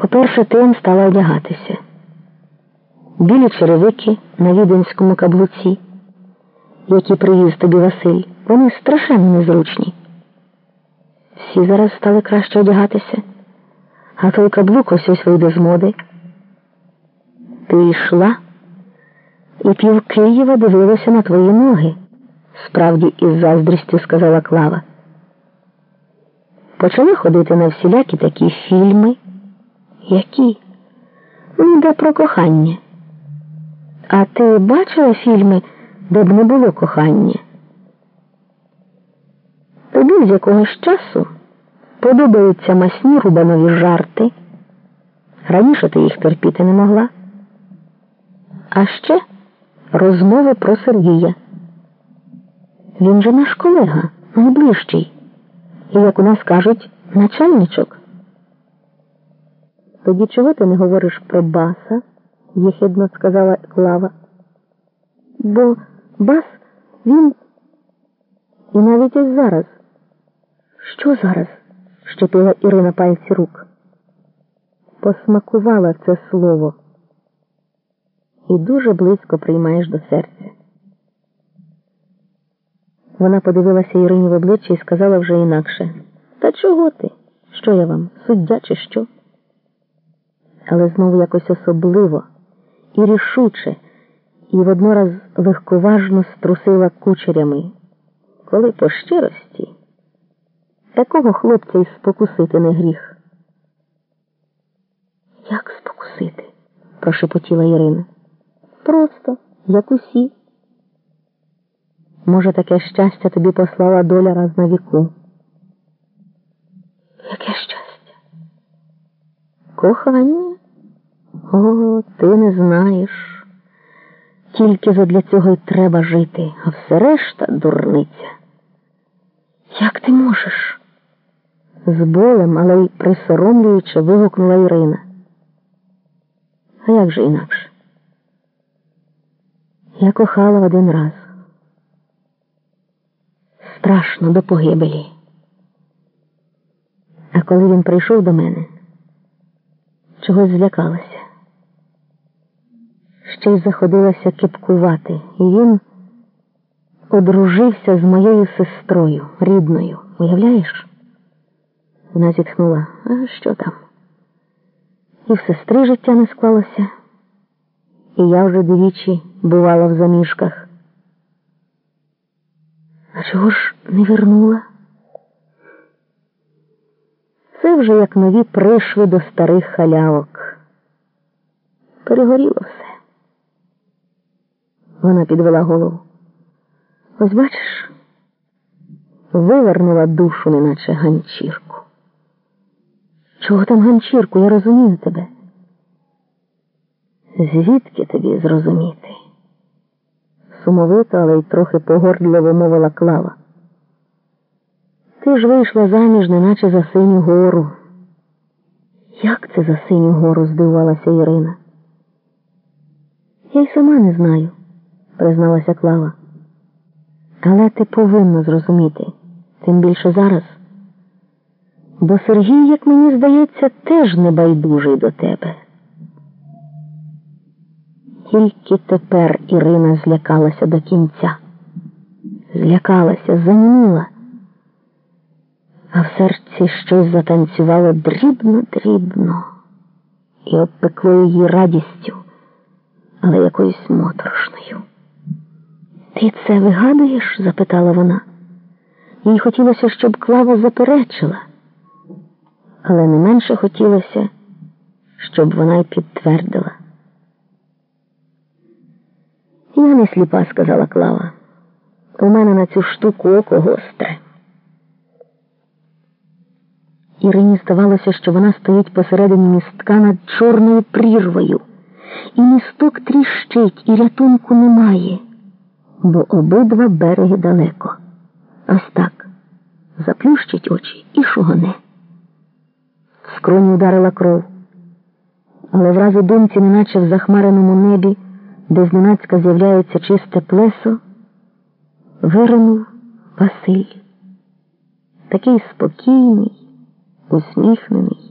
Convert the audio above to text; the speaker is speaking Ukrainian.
По-перше, тим стала одягатися. Білі черевики на віденському каблуці, які привіз тобі Василь, вони страшенно незручні. Всі зараз стали краще одягатися, а той каблук ось ось вийде з моди. Ти йшла, і пів Києва дивилося на твої ноги, справді із заздрістю сказала Клава. Почали ходити на всілякі такі фільми. Які? Ну, де про кохання. А ти бачила фільми, де б не було кохання? Тобі з якогось часу подобаються масні рубанові жарти. Раніше ти їх терпіти не могла. А ще розмови про Сергія. Він же наш колега, найближчий. І, як у нас кажуть, начальничок. Тоді чого ти не говориш про баса? єхидно сказала Клава. Бо бас, він. І навіть ось зараз. Що зараз? щепила Ірина пальці рук. Посмакувала це слово. І дуже близько приймаєш до серця. Вона подивилася Ірині в обличчя і сказала вже інакше. Та чого ти? Що я вам, суддя, чи що? Але знову якось особливо і рішуче, і воднораз легковажно струсила кучерями. Коли по щирості, такого хлопця й спокусити не гріх. Як спокусити? прошепотіла Ірина. Просто, як усі. Може, таке щастя тобі послала доля раз на віку. Яке щастя? Кохання? О, ти не знаєш. Тільки задля цього й треба жити, а все решта дурниця. Як ти можеш? З болем, але й присоромлюючи, вигукнула Ірина. А як же інакше? Я кохала один раз. Страшно до погибелі. А коли він прийшов до мене, чогось злякалася. Ще й заходилася кипкувати, і він одружився з моєю сестрою, рідною. Уявляєш? Вона зітхнула. А що там? І в сестри життя не склалося, і я вже двічі бувала в заміжках. А чого ж не вернула? Це вже як нові пришви до старих халявок. Перегоріло. Вона підвела голову. Ось бачиш, вивернула душу, неначе ганчірку. Чого там ганчірку? Я розумію тебе. Звідки тобі зрозуміти? Сумовито, але й трохи погордливо мовила клава. Ти ж вийшла заміж, неначе за синю гору. Як це за синю гору? здивувалася Ірина. Я й сама не знаю, призналася Клава. Але ти повинна зрозуміти, тим більше зараз. Бо Сергій, як мені здається, теж не байдужий до тебе. Тільки тепер Ірина злякалася до кінця, злякалася, заніміла, а в серці щось затанцювало дрібно-дрібно і обпекло її радістю, але якоюсь моторошною. Ти це вигадуєш? запитала вона. Їй хотілося, щоб Клава заперечила, але не менше хотілося, щоб вона й підтвердила. Я не сліпа, сказала Клава. У мене на цю штуку око гостре. Ірині здавалося, що вона стоїть посередині містка над чорною прірвою, і місток тріщить, і рятунку немає, бо обидва береги далеко. Ось так заплющить очі і шугоне. В скроні ударила кров, але враз у думці, неначе в захмареному небі де зненацька з'являється чисте плесо, виринув Василь, такий спокійний, усміхнений.